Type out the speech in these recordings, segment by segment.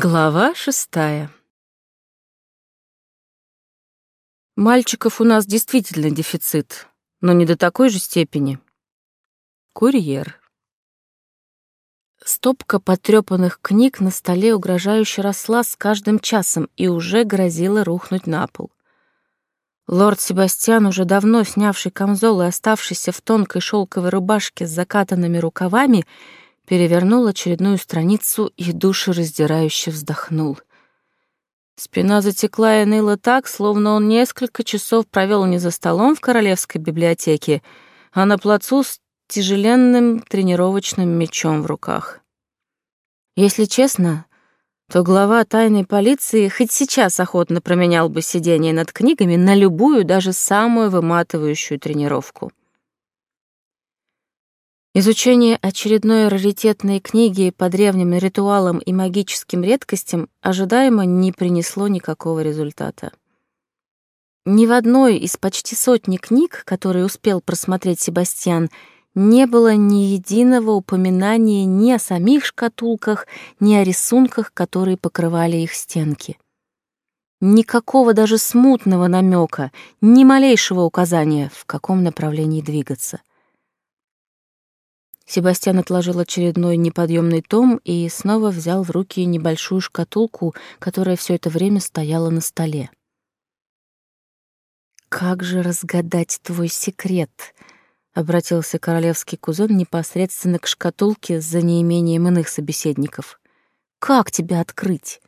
Глава шестая. Мальчиков у нас действительно дефицит, но не до такой же степени. Курьер. Стопка потрёпанных книг на столе угрожающе росла с каждым часом и уже грозила рухнуть на пол. Лорд Себастьян, уже давно снявший камзол и оставшийся в тонкой шелковой рубашке с закатанными рукавами, перевернул очередную страницу и душераздирающе вздохнул. Спина затекла и ныла так, словно он несколько часов провел не за столом в королевской библиотеке, а на плацу с тяжеленным тренировочным мечом в руках. Если честно, то глава тайной полиции хоть сейчас охотно променял бы сидение над книгами на любую, даже самую выматывающую тренировку. Изучение очередной раритетной книги по древним ритуалам и магическим редкостям ожидаемо не принесло никакого результата. Ни в одной из почти сотни книг, которые успел просмотреть Себастьян, не было ни единого упоминания ни о самих шкатулках, ни о рисунках, которые покрывали их стенки. Никакого даже смутного намека, ни малейшего указания, в каком направлении двигаться. Себастьян отложил очередной неподъемный том и снова взял в руки небольшую шкатулку, которая все это время стояла на столе. «Как же разгадать твой секрет?» — обратился королевский кузен непосредственно к шкатулке за неимением иных собеседников. «Как тебя открыть?»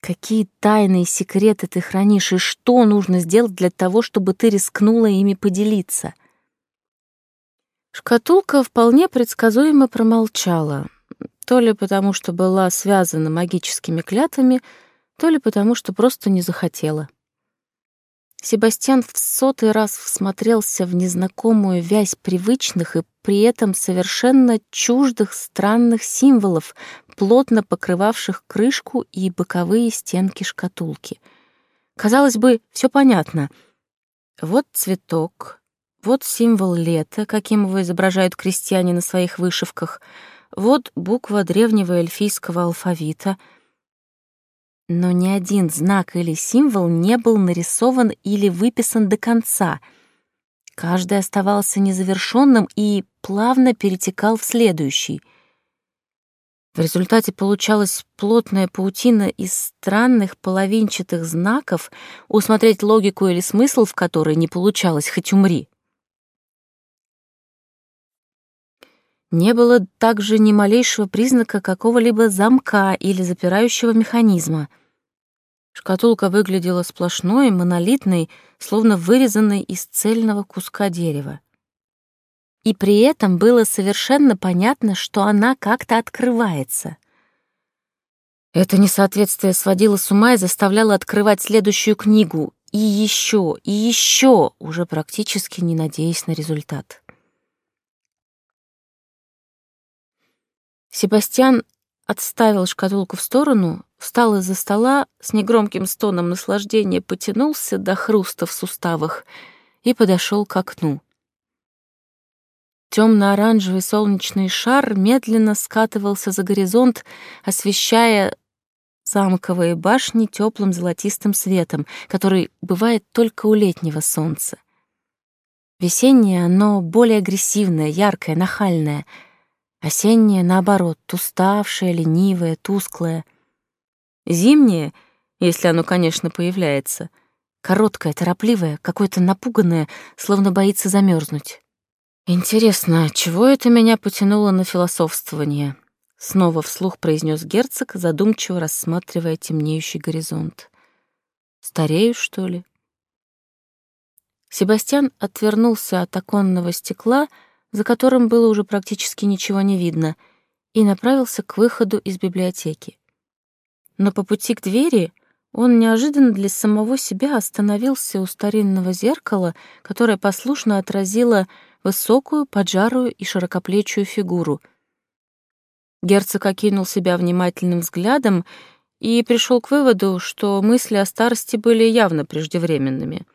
Какие тайные секреты ты хранишь и что нужно сделать для того, чтобы ты рискнула ими поделиться? Шкатулка вполне предсказуемо промолчала, то ли потому, что была связана магическими клятвами, то ли потому, что просто не захотела. Себастьян в сотый раз всмотрелся в незнакомую вязь привычных и при этом совершенно чуждых странных символов, плотно покрывавших крышку и боковые стенки шкатулки. Казалось бы, все понятно. Вот цветок, вот символ лета, каким его изображают крестьяне на своих вышивках. Вот буква древнего эльфийского алфавита. Но ни один знак или символ не был нарисован или выписан до конца. Каждый оставался незавершенным и плавно перетекал в следующий. В результате получалась плотная паутина из странных половинчатых знаков, усмотреть логику или смысл в которой не получалось, хоть умри. Не было также ни малейшего признака какого-либо замка или запирающего механизма. Шкатулка выглядела сплошной, монолитной, словно вырезанной из цельного куска дерева. И при этом было совершенно понятно, что она как-то открывается. Это несоответствие сводило с ума и заставляло открывать следующую книгу, и еще, и еще, уже практически не надеясь на результат. Себастьян отставил шкатулку в сторону, встал из-за стола, с негромким стоном наслаждения потянулся до хруста в суставах и подошел к окну. Темно-оранжевый солнечный шар медленно скатывался за горизонт, освещая замковые башни теплым золотистым светом, который бывает только у летнего солнца. Весеннее оно более агрессивное, яркое, нахальное — Осеннее, наоборот, уставшее, ленивое, тусклое. Зимнее, если оно, конечно, появляется, короткое, торопливое, какое-то напуганное, словно боится замерзнуть. Интересно, чего это меня потянуло на философствование? Снова вслух произнес герцог, задумчиво рассматривая темнеющий горизонт. Старею, что ли? Себастьян отвернулся от оконного стекла, за которым было уже практически ничего не видно, и направился к выходу из библиотеки. Но по пути к двери он неожиданно для самого себя остановился у старинного зеркала, которое послушно отразило высокую, поджарую и широкоплечую фигуру. Герцог окинул себя внимательным взглядом и пришел к выводу, что мысли о старости были явно преждевременными —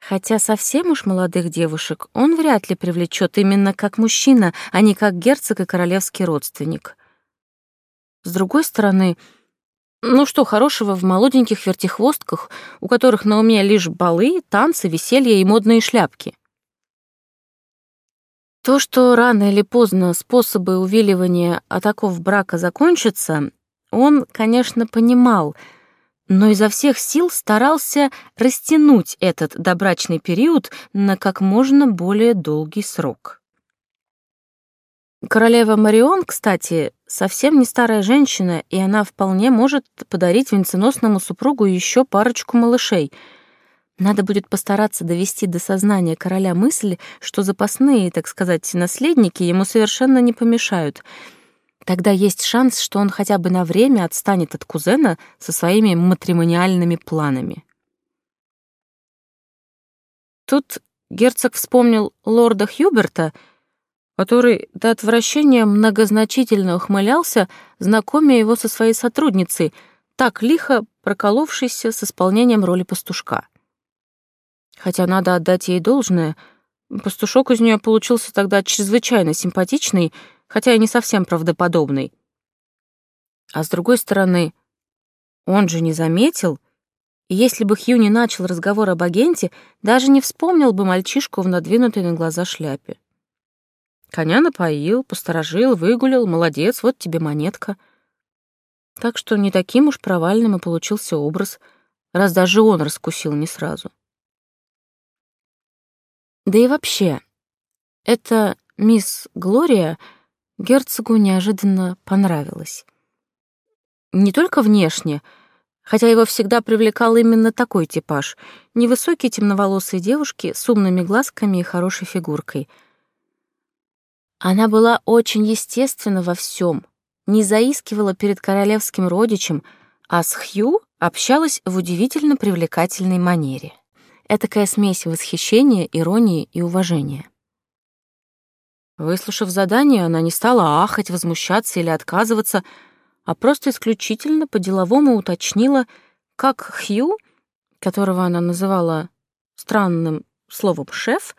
Хотя совсем уж молодых девушек он вряд ли привлечет именно как мужчина, а не как герцог и королевский родственник. С другой стороны, ну что хорошего в молоденьких вертихвостках, у которых на уме лишь балы, танцы, веселье и модные шляпки? То, что рано или поздно способы увиливания от оков брака закончатся, он, конечно, понимал, но изо всех сил старался растянуть этот добрачный период на как можно более долгий срок. Королева Марион, кстати, совсем не старая женщина, и она вполне может подарить венценосному супругу еще парочку малышей. Надо будет постараться довести до сознания короля мысль, что запасные, так сказать, наследники ему совершенно не помешают. Тогда есть шанс, что он хотя бы на время отстанет от кузена со своими матримониальными планами. Тут герцог вспомнил лорда Хьюберта — который до отвращения многозначительно ухмылялся, знакомя его со своей сотрудницей, так лихо проколовшейся с исполнением роли пастушка. Хотя надо отдать ей должное, пастушок из нее получился тогда чрезвычайно симпатичный, хотя и не совсем правдоподобный. А с другой стороны, он же не заметил, и если бы Хью не начал разговор об агенте, даже не вспомнил бы мальчишку в надвинутой на глаза шляпе. Коня напоил, посторожил, выгулил, молодец, вот тебе монетка. Так что не таким уж провальным и получился образ, раз даже он раскусил не сразу. Да и вообще, эта мисс Глория герцогу неожиданно понравилась. Не только внешне, хотя его всегда привлекал именно такой типаж — невысокие темноволосые девушки с умными глазками и хорошей фигуркой — она была очень естественна во всем, не заискивала перед королевским родичем, а с Хью общалась в удивительно привлекательной манере. Этакая смесь восхищения, иронии и уважения. Выслушав задание, она не стала ахать, возмущаться или отказываться, а просто исключительно по-деловому уточнила, как Хью, которого она называла странным словом «шеф»,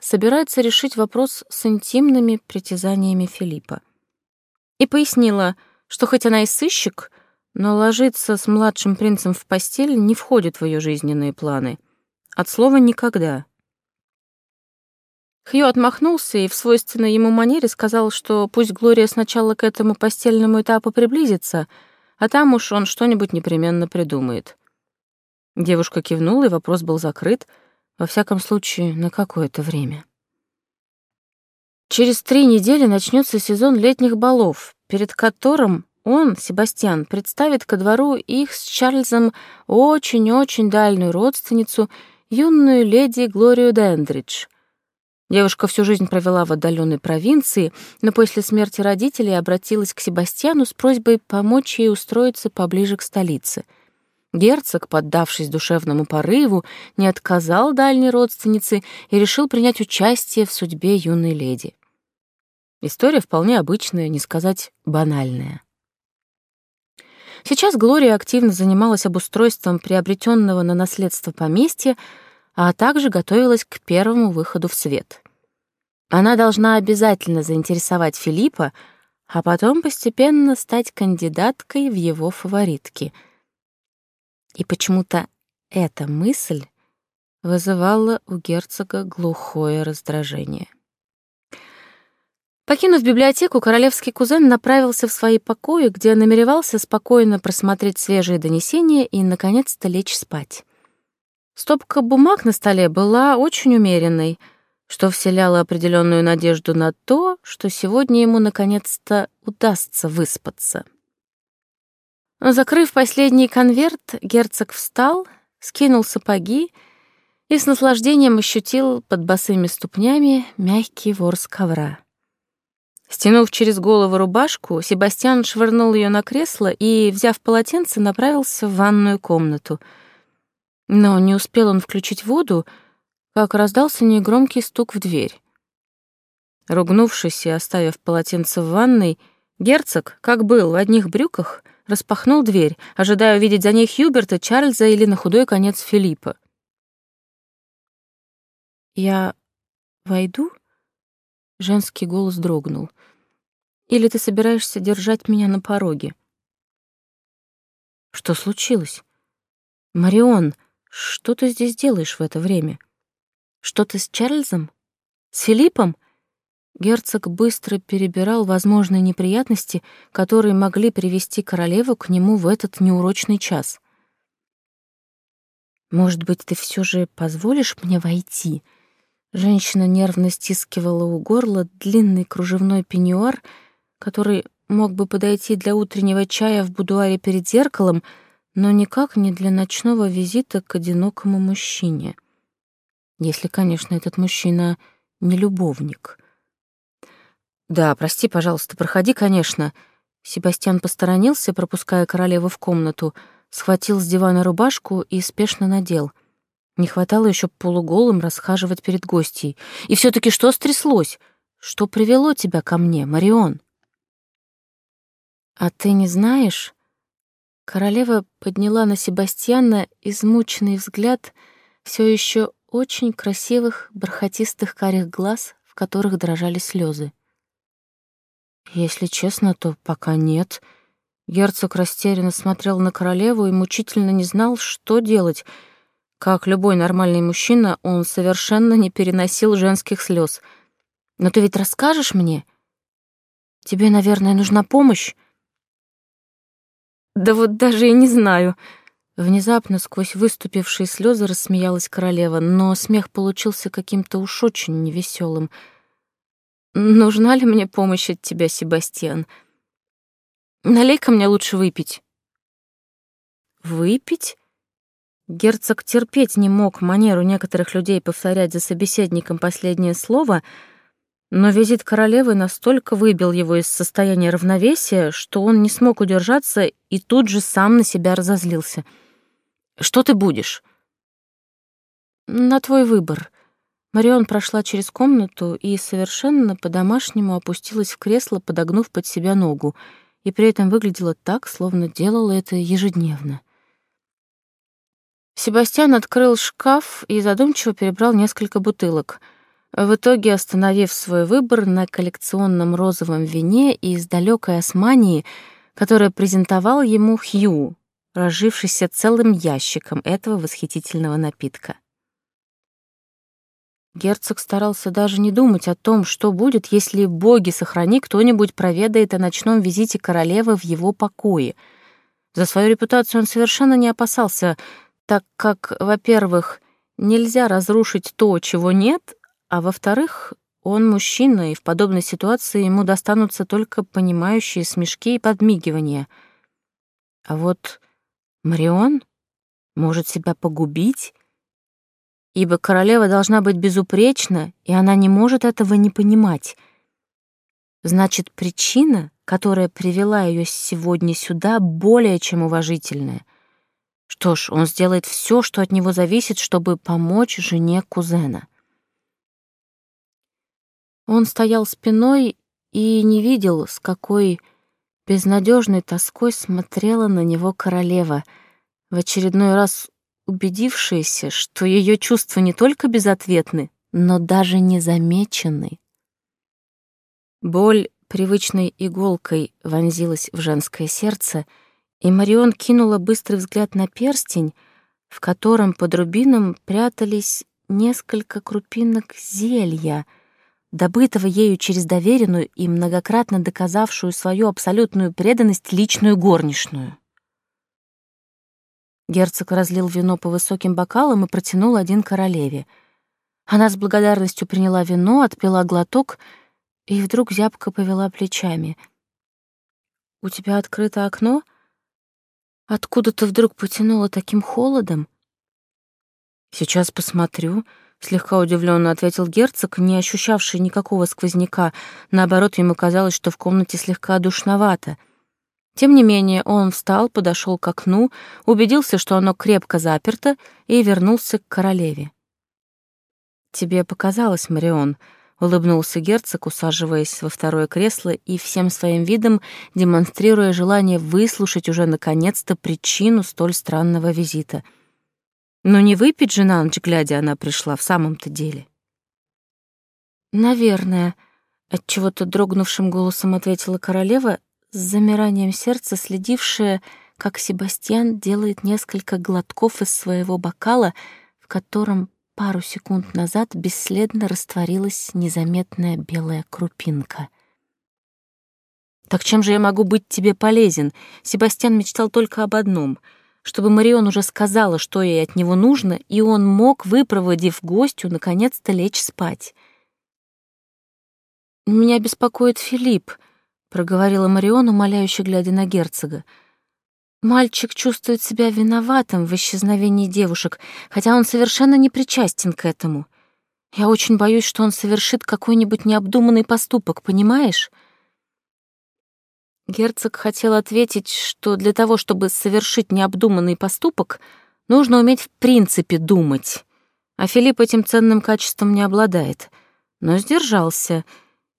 собирается решить вопрос с интимными притязаниями Филиппа. И пояснила, что хоть она и сыщик, но ложиться с младшим принцем в постель не входит в ее жизненные планы. От слова «никогда». Хью отмахнулся и в свойственной ему манере сказал, что пусть Глория сначала к этому постельному этапу приблизится, а там уж он что-нибудь непременно придумает. Девушка кивнула, и вопрос был закрыт — во всяком случае, на какое-то время. Через три недели начнется сезон летних балов, перед которым он, Себастьян, представит ко двору их с Чарльзом очень-очень дальнюю родственницу, юную леди Глорию Дендридж. Девушка всю жизнь провела в отдаленной провинции, но после смерти родителей обратилась к Себастьяну с просьбой помочь ей устроиться поближе к столице — Герцог, поддавшись душевному порыву, не отказал дальней родственнице и решил принять участие в судьбе юной леди. История вполне обычная, не сказать банальная. Сейчас Глория активно занималась обустройством приобретенного на наследство поместья, а также готовилась к первому выходу в свет. Она должна обязательно заинтересовать Филиппа, а потом постепенно стать кандидаткой в его фаворитки — и почему-то эта мысль вызывала у герцога глухое раздражение. Покинув библиотеку, королевский кузен направился в свои покои, где намеревался спокойно просмотреть свежие донесения и, наконец-то, лечь спать. Стопка бумаг на столе была очень умеренной, что вселяло определенную надежду на то, что сегодня ему, наконец-то, удастся выспаться. Закрыв последний конверт, герцог встал, скинул сапоги и с наслаждением ощутил под босыми ступнями мягкий ворс ковра. Стянув через голову рубашку, Себастьян швырнул ее на кресло и, взяв полотенце, направился в ванную комнату. Но не успел он включить воду, как раздался негромкий стук в дверь. Ругнувшись и оставив полотенце в ванной, герцог, как был в одних брюках, распахнул дверь, ожидая увидеть за ней Хьюберта, Чарльза или на худой конец Филиппа. «Я войду?» Женский голос дрогнул. Или ты собираешься держать меня на пороге? Что случилось? Марион, что ты здесь делаешь в это время? Что ты с Чарльзом? С Филиппом? Герцог быстро перебирал возможные неприятности, которые могли привести королеву к нему в этот неурочный час. «Может быть, ты все же позволишь мне войти?» Женщина нервно стискивала у горла длинный кружевной пеньюар, который мог бы подойти для утреннего чая в будуаре перед зеркалом, но никак не для ночного визита к одинокому мужчине. Если, конечно, этот мужчина не любовник. «Да, прости, пожалуйста, проходи, конечно». Себастьян посторонился, пропуская королеву в комнату, схватил с дивана рубашку и спешно надел. Не хватало еще полуголым расхаживать перед гостьей. И все таки что стряслось? Что привело тебя ко мне, Марион? «А ты не знаешь?» Королева подняла на Себастьяна измученный взгляд все еще очень красивых бархатистых карих глаз, в которых дрожали слезы. Если честно, то пока нет. Герцог растерянно смотрел на королеву и мучительно не знал, что делать. Как любой нормальный мужчина, он совершенно не переносил женских слез. Но ты ведь расскажешь мне? Тебе, наверное, нужна помощь? Да вот даже и не знаю. Внезапно сквозь выступившие слезы рассмеялась королева, но смех получился каким-то уж очень невеселым. Нужна ли мне помощь от тебя, Себастьян? Налей-ка мне лучше выпить. Выпить? Герцог терпеть не мог манеру некоторых людей повторять за собеседником последнее слово, но визит королевы настолько выбил его из состояния равновесия, что он не смог удержаться и тут же сам на себя разозлился. «Что ты будешь?» «На твой выбор», Марион прошла через комнату и совершенно по-домашнему опустилась в кресло, подогнув под себя ногу, и при этом выглядела так, словно делала это ежедневно. Себастьян открыл шкаф и задумчиво перебрал несколько бутылок, в итоге остановив свой выбор на коллекционном розовом вине из далекой Османии, которое презентовал ему Хью, разжившийся целым ящиком этого восхитительного напитка. Герцог старался даже не думать о том, что будет, если, боги сохрани, кто-нибудь проведает о ночном визите королевы в его покое. За свою репутацию он совершенно не опасался, так как, во-первых, нельзя разрушить то, чего нет, а во-вторых, он мужчина, и в подобной ситуации ему достанутся только понимающие смешки и подмигивания. А вот Марион может себя погубить, ибо королева должна быть безупречна, и она не может этого не понимать. Значит, причина, которая привела ее сегодня сюда, более чем уважительная. Что ж, он сделает все, что от него зависит, чтобы помочь жене кузена. Он стоял спиной и не видел, с какой безнадежной тоской смотрела на него королева, в очередной раз убедившаяся, что ее чувства не только безответны, но даже не замечены. Боль привычной иголкой вонзилась в женское сердце, и Марион кинула быстрый взгляд на перстень, в котором под рубином прятались несколько крупинок зелья, добытого ею через доверенную и многократно доказавшую свою абсолютную преданность личную горничную. Герцог разлил вино по высоким бокалам и протянул один королеве. Она с благодарностью приняла вино, отпила глоток и вдруг зябко повела плечами. «У тебя открыто окно? Откуда ты вдруг потянула таким холодом?» «Сейчас посмотрю», — слегка удивленно ответил герцог, не ощущавший никакого сквозняка. Наоборот, ему казалось, что в комнате слегка душновато — тем не менее, он встал, подошел к окну, убедился, что оно крепко заперто, и вернулся к королеве. «Тебе показалось, Марион», — улыбнулся герцог, усаживаясь во второе кресло и всем своим видом демонстрируя желание выслушать уже наконец-то причину столь странного визита. Но не выпить же на ночь, глядя, она пришла в самом-то деле. «Наверное», Отчего-то дрогнувшим голосом ответила королева, с замиранием сердца следившая, как Себастьян делает несколько глотков из своего бокала, в котором пару секунд назад бесследно растворилась незаметная белая крупинка. «Так чем же я могу быть тебе полезен?» Себастьян мечтал только об одном — чтобы Марион уже сказала, что ей от него нужно, и он мог, выпроводив гостю, наконец-то лечь спать. «Меня беспокоит Филипп», — проговорила Марион, умоляюще глядя на герцога. «Мальчик чувствует себя виноватым в исчезновении девушек, хотя он совершенно не причастен к этому. Я очень боюсь, что он совершит какой-нибудь необдуманный поступок, понимаешь?» Герцог хотел ответить, что для того, чтобы совершить необдуманный поступок, нужно уметь в принципе думать, а Филипп этим ценным качеством не обладает, но сдержался —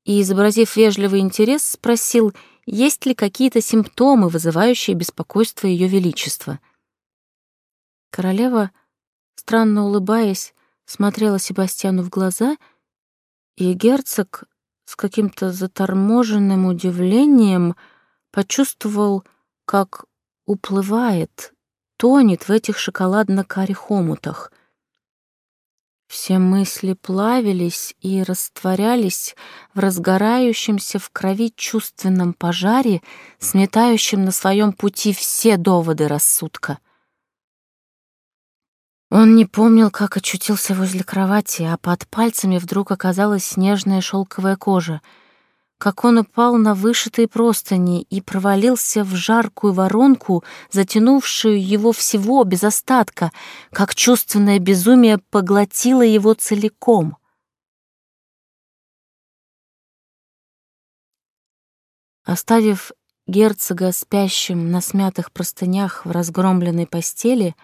и, изобразив вежливый интерес, спросил, есть ли какие-то симптомы, вызывающие беспокойство Ее Величества. Королева, странно улыбаясь, смотрела Себастьяну в глаза, и герцог с каким-то заторможенным удивлением почувствовал, как уплывает, тонет в этих шоколадно-карих омутах — все мысли плавились и растворялись в разгорающемся в крови чувственном пожаре, сметающем на своем пути все доводы рассудка. Он не помнил, как очутился возле кровати, а под пальцами вдруг оказалась снежная шелковая кожа — как он упал на вышитые простыни и провалился в жаркую воронку, затянувшую его всего без остатка, как чувственное безумие поглотило его целиком. Оставив герцога спящим на смятых простынях в разгромленной постели,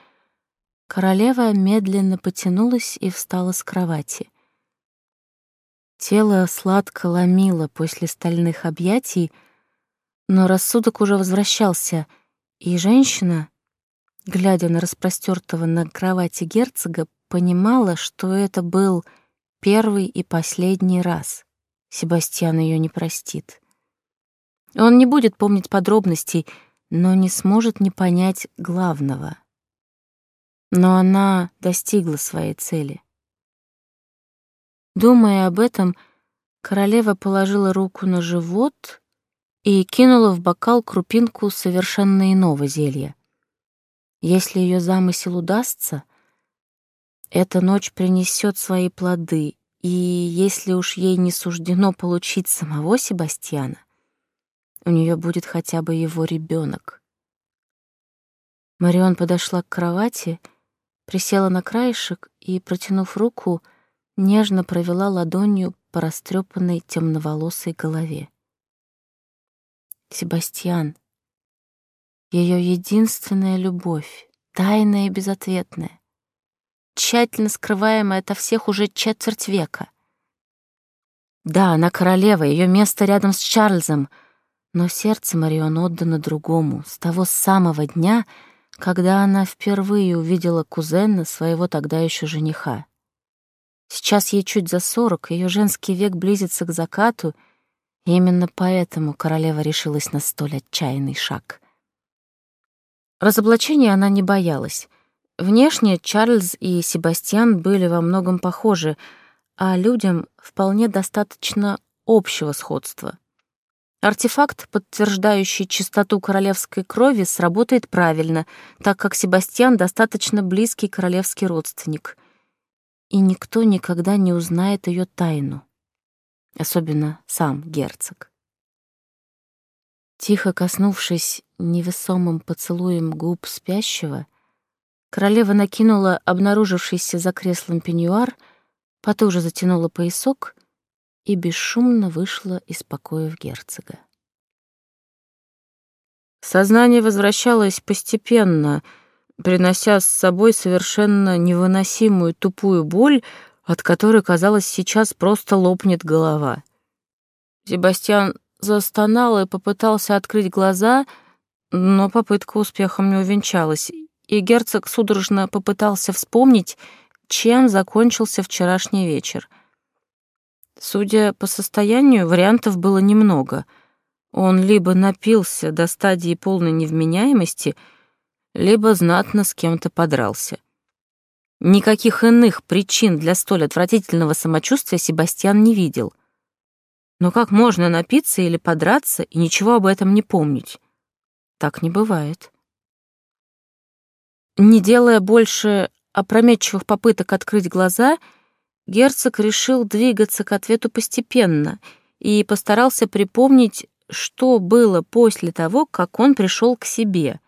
королева медленно потянулась и встала с кровати — Тело сладко ломило после стальных объятий, но рассудок уже возвращался, и женщина, глядя на распростертого на кровати герцога, понимала, что это был первый и последний раз. Себастьян ее не простит. Он не будет помнить подробностей, но не сможет не понять главного. Но она достигла своей цели — Думая об этом, королева положила руку на живот и кинула в бокал крупинку совершенно иного зелья. Если ее замысел удастся, эта ночь принесет свои плоды, и если уж ей не суждено получить самого Себастьяна, у нее будет хотя бы его ребенок. Марион подошла к кровати, присела на краешек и, протянув руку, — нежно провела ладонью по растрепанной темноволосой голове. Себастьян, ее единственная любовь, тайная и безответная, тщательно скрываемая ото всех уже четверть века. Да, она королева, ее место рядом с Чарльзом, но сердце Марион отдано другому, с того самого дня, когда она впервые увидела кузена своего тогда еще жениха. Сейчас ей чуть за сорок, ее женский век близится к закату, и именно поэтому королева решилась на столь отчаянный шаг. Разоблачения она не боялась. Внешне Чарльз и Себастьян были во многом похожи, а людям вполне достаточно общего сходства. Артефакт, подтверждающий чистоту королевской крови, сработает правильно, так как Себастьян достаточно близкий королевский родственник — и никто никогда не узнает ее тайну, особенно сам герцог. Тихо коснувшись невесомым поцелуем губ спящего, королева накинула обнаружившийся за креслом пеньюар, потуже затянула поясок и бесшумно вышла из покоев герцога. Сознание возвращалось постепенно — принося с собой совершенно невыносимую тупую боль, от которой, казалось, сейчас просто лопнет голова. Себастьян застонал и попытался открыть глаза, но попытка успехом не увенчалась, и герцог судорожно попытался вспомнить, чем закончился вчерашний вечер. Судя по состоянию, вариантов было немного. Он либо напился до стадии полной невменяемости, либо знатно с кем-то подрался. Никаких иных причин для столь отвратительного самочувствия Себастьян не видел. Но как можно напиться или подраться и ничего об этом не помнить? Так не бывает. Не делая больше опрометчивых попыток открыть глаза, герцог решил двигаться к ответу постепенно и постарался припомнить, что было после того, как он пришел к себе.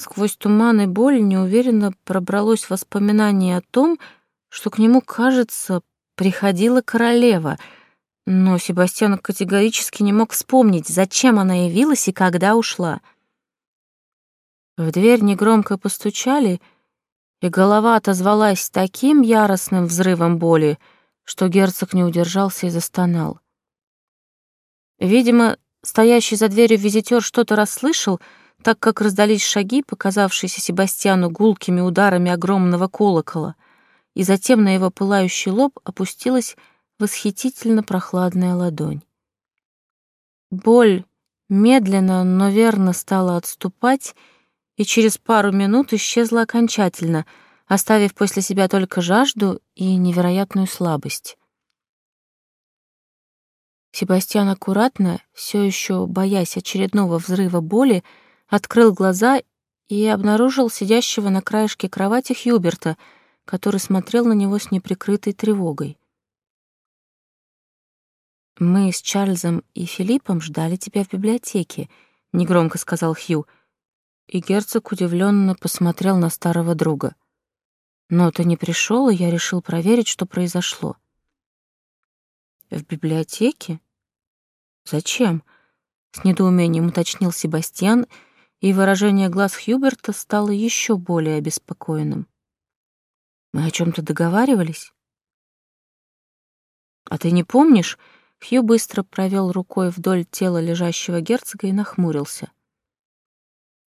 Сквозь туман и боль неуверенно пробралось воспоминание о том, что к нему, кажется, приходила королева, но Себастьян категорически не мог вспомнить, зачем она явилась и когда ушла. В дверь негромко постучали — и голова отозвалась таким яростным взрывом боли, что герцог не удержался и застонал. Видимо, стоящий за дверью визитер что-то расслышал, так как раздались шаги, показавшиеся Себастьяну гулкими ударами огромного колокола, и затем на его пылающий лоб опустилась восхитительно прохладная ладонь. Боль медленно, но верно стала отступать, и через пару минут исчезла окончательно, оставив после себя только жажду и невероятную слабость. Себастьян аккуратно, все еще боясь очередного взрыва боли, открыл глаза и обнаружил сидящего на краешке кровати Хьюберта, который смотрел на него с неприкрытой тревогой. «Мы с Чарльзом и Филиппом ждали тебя в библиотеке», — негромко сказал Хью, — и герцог удивленно посмотрел на старого друга. Но ты не пришел, и я решил проверить, что произошло. В библиотеке? Зачем? С недоумением уточнил Себастьян, и выражение глаз Хьюберта стало еще более обеспокоенным. Мы о чем то договаривались? А ты не помнишь? Хью быстро провел рукой вдоль тела лежащего герцога и нахмурился.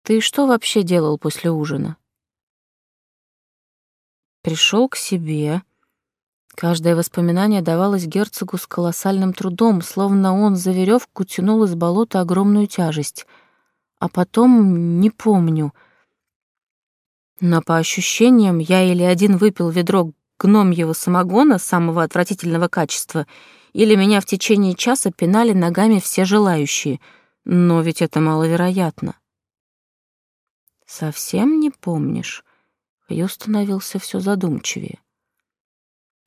Ты что вообще делал после ужина? Пришел к себе. Каждое воспоминание давалось герцогу с колоссальным трудом, словно он за веревку тянул из болота огромную тяжесть. А потом не помню. Но по ощущениям я или один выпил ведро гномьего самогона самого отвратительного качества, или меня в течение часа пинали ногами все желающие. Но ведь это маловероятно. «Совсем не помнишь?» Хью становился все задумчивее.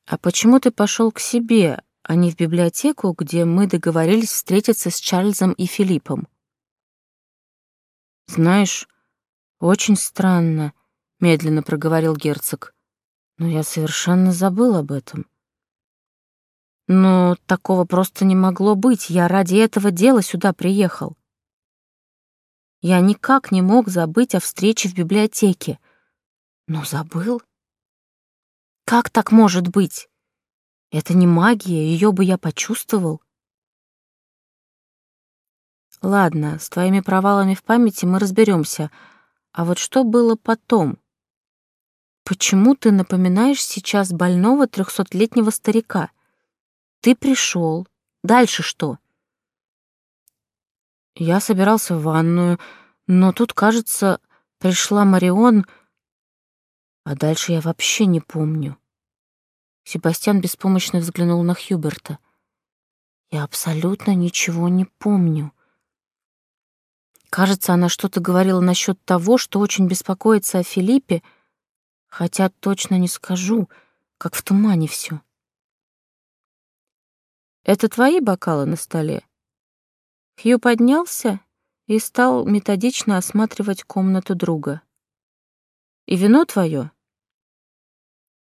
«А почему ты пошел к себе, а не в библиотеку, где мы договорились встретиться с Чарльзом и Филиппом?» «Знаешь, очень странно», — медленно проговорил герцог. «Но я совершенно забыл об этом». «Но такого просто не могло быть. Я ради этого дела сюда приехал. Я никак не мог забыть о встрече в библиотеке. Но забыл? Как так может быть? Это не магия, ее бы я почувствовал. Ладно, с твоими провалами в памяти мы разберемся. А вот что было потом? Почему ты напоминаешь сейчас больного трехсотлетнего старика? Ты пришел. Дальше что? Я собирался в ванную, но тут, кажется, пришла Марион, а дальше я вообще не помню. Себастьян беспомощно взглянул на Хьюберта. Я абсолютно ничего не помню. Кажется, она что-то говорила насчет того, что очень беспокоится о Филиппе, хотя точно не скажу, как в тумане все. «Это твои бокалы на столе?» Хью поднялся и стал методично осматривать комнату друга. «И вино твое?»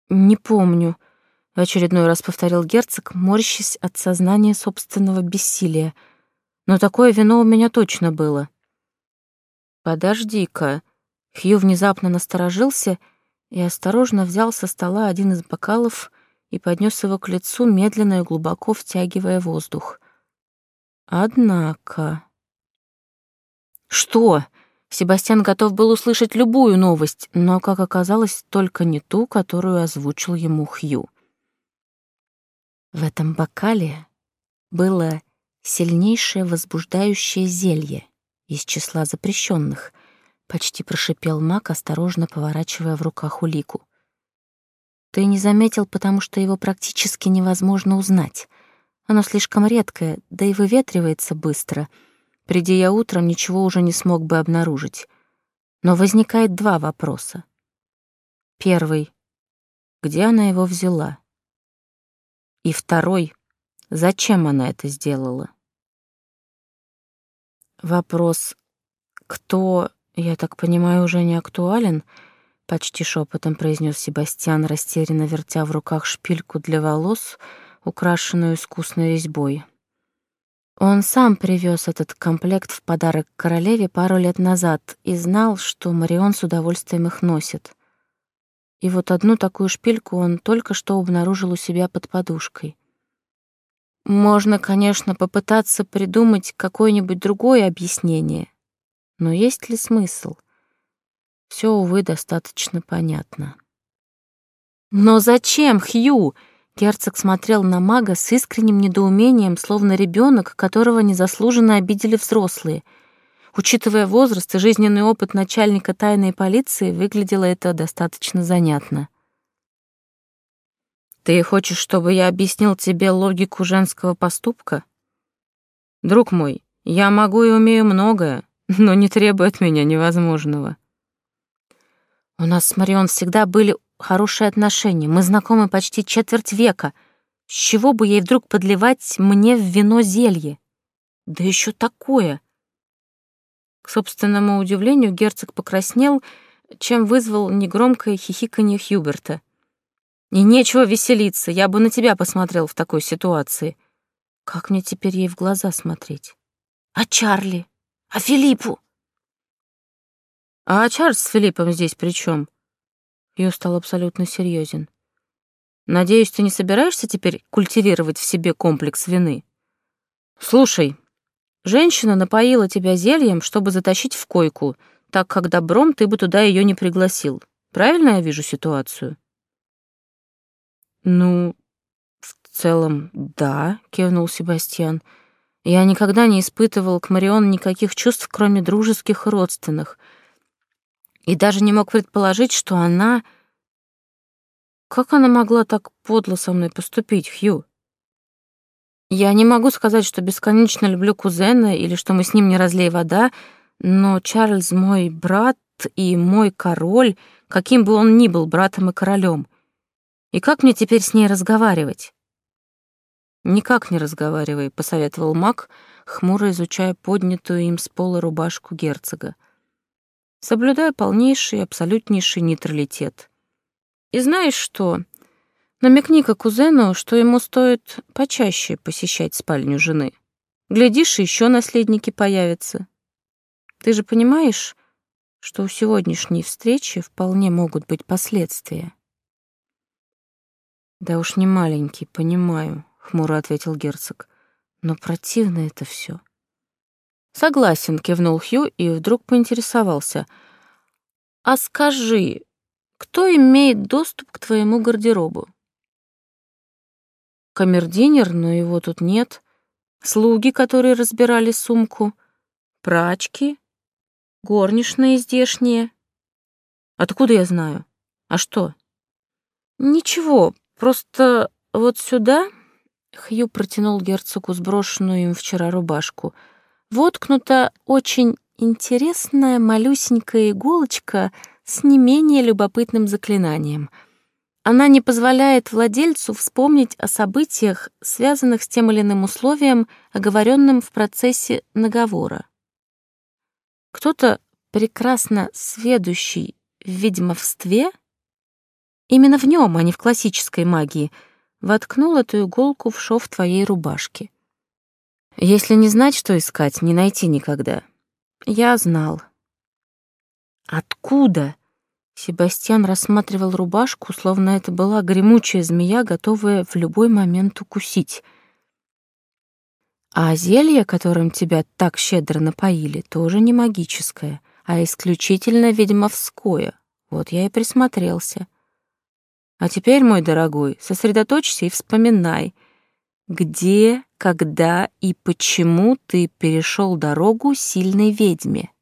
«Не помню», — в очередной раз повторил герцог, морщась от сознания собственного бессилия. «Но такое вино у меня точно было». «Подожди-ка». Хью внезапно насторожился и осторожно взял со стола один из бокалов и поднес его к лицу, медленно и глубоко втягивая воздух. Однако... Что? Себастьян готов был услышать любую новость, но, как оказалось, только не ту, которую озвучил ему Хью. В этом бокале было сильнейшее возбуждающее зелье из числа запрещенных, почти прошипел маг, осторожно поворачивая в руках улику. Ты не заметил, потому что его практически невозможно узнать. Оно слишком редкое, да и выветривается быстро. Приди я утром, ничего уже не смог бы обнаружить. Но возникает два вопроса. Первый — где она его взяла? И второй — зачем она это сделала? Вопрос «кто, я так понимаю, уже не актуален?» — почти шепотом произнес Себастьян, растерянно вертя в руках шпильку для волос, украшенную искусной резьбой. Он сам привез этот комплект в подарок королеве пару лет назад и знал, что Марион с удовольствием их носит. И вот одну такую шпильку он только что обнаружил у себя под подушкой. Можно, конечно, попытаться придумать какое-нибудь другое объяснение, но есть ли смысл? Все, увы, достаточно понятно. «Но зачем, Хью?» Герцог смотрел на мага с искренним недоумением, словно ребенок, которого незаслуженно обидели взрослые. Учитывая возраст и жизненный опыт начальника тайной полиции, выглядело это достаточно занятно. Ты хочешь, чтобы я объяснил тебе логику женского поступка? Друг мой, я могу и умею многое, но не требуй от меня невозможного. У нас с Марион всегда были хорошие отношения. Мы знакомы почти четверть века. С чего бы ей вдруг подливать мне в вино зелье? Да еще такое. К собственному удивлению герцог покраснел, чем вызвал негромкое хихиканье Хьюберта — и нечего веселиться, я бы на тебя посмотрел в такой ситуации. Как мне теперь ей в глаза смотреть? А Чарли? А Филиппу? А Чарльз с Филиппом здесь при чем? Хью стал абсолютно серьезен. Надеюсь, ты не собираешься теперь культивировать в себе комплекс вины? Слушай, женщина напоила тебя зельем, чтобы затащить в койку, так как добром ты бы туда ее не пригласил. Правильно я вижу ситуацию? «Ну, в целом, да», — кивнул Себастьян. «Я никогда не испытывал к Марион никаких чувств, кроме дружеских и родственных. И даже не мог предположить, что она... Как она могла так подло со мной поступить, Хью? Я не могу сказать, что бесконечно люблю кузена или что мы с ним не разлей вода, но Чарльз мой брат и мой король, каким бы он ни был братом и королем. И как мне теперь с ней разговаривать? Никак не разговаривай, посоветовал Мак, хмуро изучая поднятую им с пола рубашку герцога. Соблюдая полнейший, абсолютнейший нейтралитет. И знаешь что? Намекни-ка кузену, что ему стоит почаще посещать спальню жены. Глядишь, еще наследники появятся. Ты же понимаешь, что у сегодняшней встречи вполне могут быть последствия. Да уж не маленький, понимаю, хмуро ответил герцог. Но противно это все. Согласен, кивнул Хью и вдруг поинтересовался. А скажи, кто имеет доступ к твоему гардеробу? Камердинер, но его тут нет. Слуги, которые разбирали сумку. Прачки. Горничные здешние. Откуда я знаю? А что? Ничего, Просто вот сюда Хью протянул герцогу сброшенную им вчера рубашку. Воткнута очень интересная малюсенькая иголочка с не менее любопытным заклинанием. Она не позволяет владельцу вспомнить о событиях, связанных с тем или иным условием, оговоренным в процессе наговора. Кто-то, прекрасно сведущий в ведьмовстве, Именно в нем, а не в классической магии, воткнул эту иголку в шов твоей рубашки. Если не знать, что искать, не найти никогда. Я знал. Откуда? Себастьян рассматривал рубашку, словно это была гремучая змея, готовая в любой момент укусить. А зелье, которым тебя так щедро напоили, тоже не магическое, а исключительно ведьмовское. Вот я и присмотрелся. А теперь, мой дорогой, сосредоточься и вспоминай, Где, когда и почему ты перешел дорогу сильной ведьме?